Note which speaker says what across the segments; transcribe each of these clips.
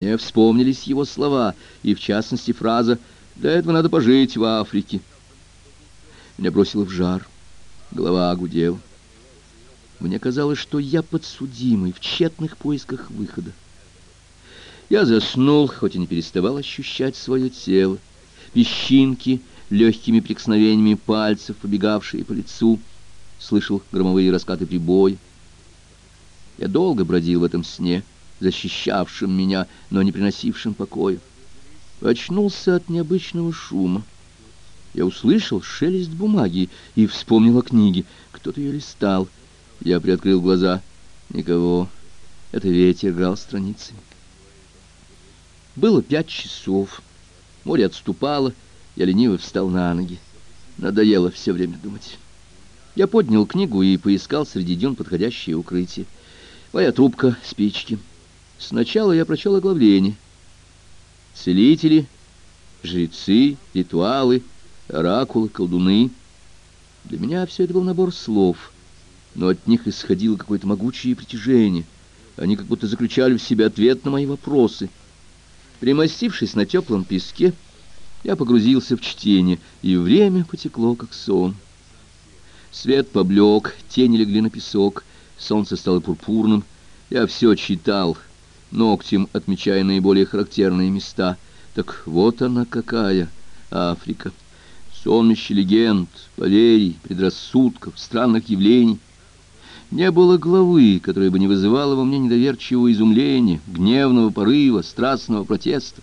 Speaker 1: Мне вспомнились его слова, и в частности фраза «Для этого надо пожить в Африке». Меня бросило в жар, голова гудела. Мне казалось, что я подсудимый в тщетных поисках выхода. Я заснул, хоть и не переставал ощущать свое тело. Песчинки, легкими прикосновениями пальцев, побегавшие по лицу, слышал громовые раскаты прибоя. Я долго бродил в этом сне, — защищавшим меня, но не приносившим покоя. Очнулся от необычного шума. Я услышал шелест бумаги и вспомнил о книге. Кто-то ее листал. Я приоткрыл глаза. Никого. Это ветер играл страницами. Было пять часов. Море отступало. Я лениво встал на ноги. Надоело все время думать. Я поднял книгу и поискал среди дюн подходящее укрытие. Моя трубка, спички — Сначала я прочел оглавление. Целители, жрецы, ритуалы, оракулы, колдуны. Для меня все это был набор слов, но от них исходило какое-то могучее притяжение. Они как будто заключали в себе ответ на мои вопросы. Примостившись на теплом песке, я погрузился в чтение, и время потекло, как сон. Свет поблек, тени легли на песок, солнце стало пурпурным. Я все читал — ногтем отмечая наиболее характерные места. Так вот она какая, Африка. Сонмище легенд, поверий, предрассудков, странных явлений. Не было главы, которая бы не вызывала во мне недоверчивого изумления, гневного порыва, страстного протеста.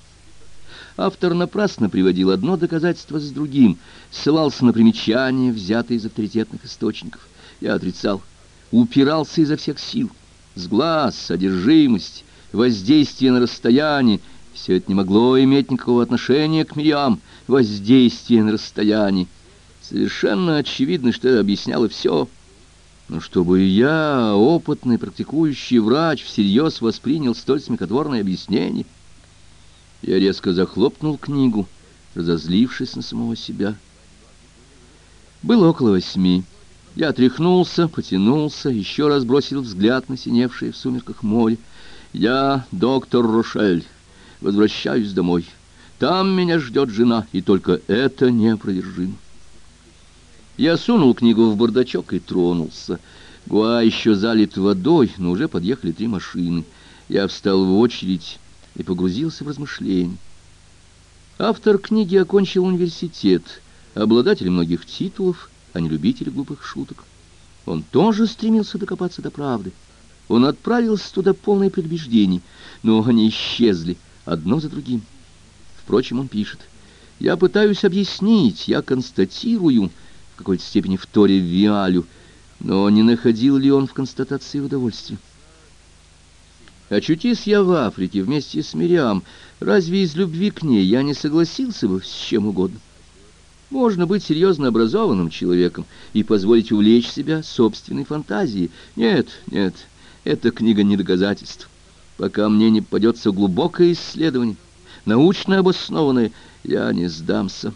Speaker 1: Автор напрасно приводил одно доказательство с другим, ссылался на примечания, взятые из авторитетных источников. Я отрицал, упирался изо всех сил. Сглаз, содержимость, воздействие на расстоянии. Все это не могло иметь никакого отношения к Мириам. Воздействие на расстоянии. Совершенно очевидно, что это объясняло все. Но чтобы я, опытный практикующий врач, всерьез воспринял столь смехотворное объяснение, я резко захлопнул книгу, разозлившись на самого себя. Было около восьми. Я отряхнулся, потянулся, еще раз бросил взгляд на синевшее в сумерках море. Я, доктор Рошель, возвращаюсь домой. Там меня ждет жена, и только это неопровержимо. Я сунул книгу в бардачок и тронулся. Гуа еще залит водой, но уже подъехали три машины. Я встал в очередь и погрузился в размышления. Автор книги окончил университет, обладатель многих титулов, а не любитель глупых шуток. Он тоже стремился докопаться до правды. Он отправился туда полный предубеждений, но они исчезли одно за другим. Впрочем, он пишет, «Я пытаюсь объяснить, я констатирую, в какой-то степени вторя Виалю, но не находил ли он в констатации удовольствия? Очутись я в Африке вместе с Мириам, разве из любви к ней я не согласился бы с чем угодно? Можно быть серьезно образованным человеком и позволить увлечь себя собственной фантазией. Нет, нет, эта книга не доказательство. Пока мне не попадется глубокое исследование, научно обоснованное, я не сдамся.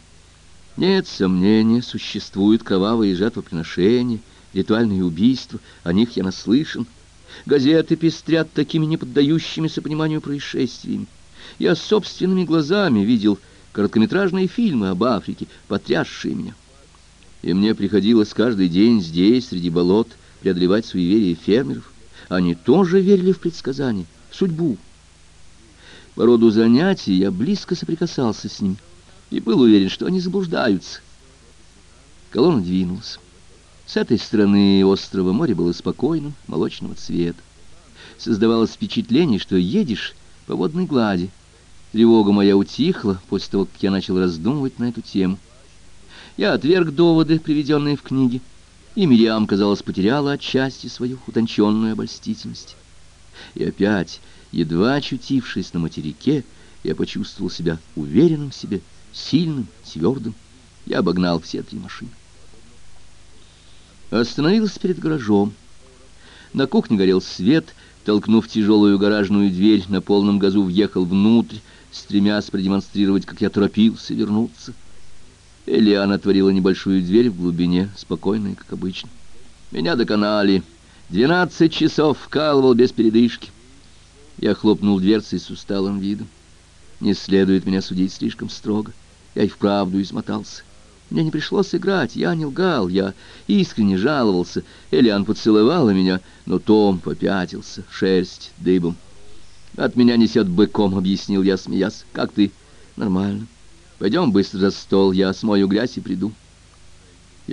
Speaker 1: Нет сомнения, существуют кровавые жертвоприношения, ритуальные убийства, о них я наслышан. Газеты пестрят такими неподдающимися пониманию происшествиями. Я собственными глазами видел короткометражные фильмы об Африке, потрясшие меня. И мне приходилось каждый день здесь, среди болот, преодолевать суеверия фермеров. Они тоже верили в предсказания, в судьбу. По роду занятий я близко соприкасался с ним и был уверен, что они заблуждаются. Колонна двинулась. С этой стороны острова море было спокойным, молочного цвета. Создавалось впечатление, что едешь по водной глади. Тревога моя утихла после того, как я начал раздумывать на эту тему. Я отверг доводы, приведенные в книге, и Мириам, казалось, потеряла отчасти свою утонченную обольстительность. И опять, едва очутившись на материке, я почувствовал себя уверенным в себе, сильным, твердым. Я обогнал все три машины. Остановился перед гаражом. На кухне горел свет, толкнув тяжелую гаражную дверь, на полном газу въехал внутрь, стремясь продемонстрировать, как я торопился вернуться. Элиана отворила небольшую дверь в глубине, спокойная, как обычно. Меня доконали. Двенадцать часов вкалывал без передышки. Я хлопнул дверцей с усталым видом. Не следует меня судить слишком строго. Я и вправду измотался. Мне не пришлось играть, я не лгал, я искренне жаловался. Элиан поцеловала меня, но Том попятился, шерсть дыбом. «От меня несет быком», — объяснил я, смеясь. «Как ты?» «Нормально. Пойдем быстро за стол, я смою грязь и приду».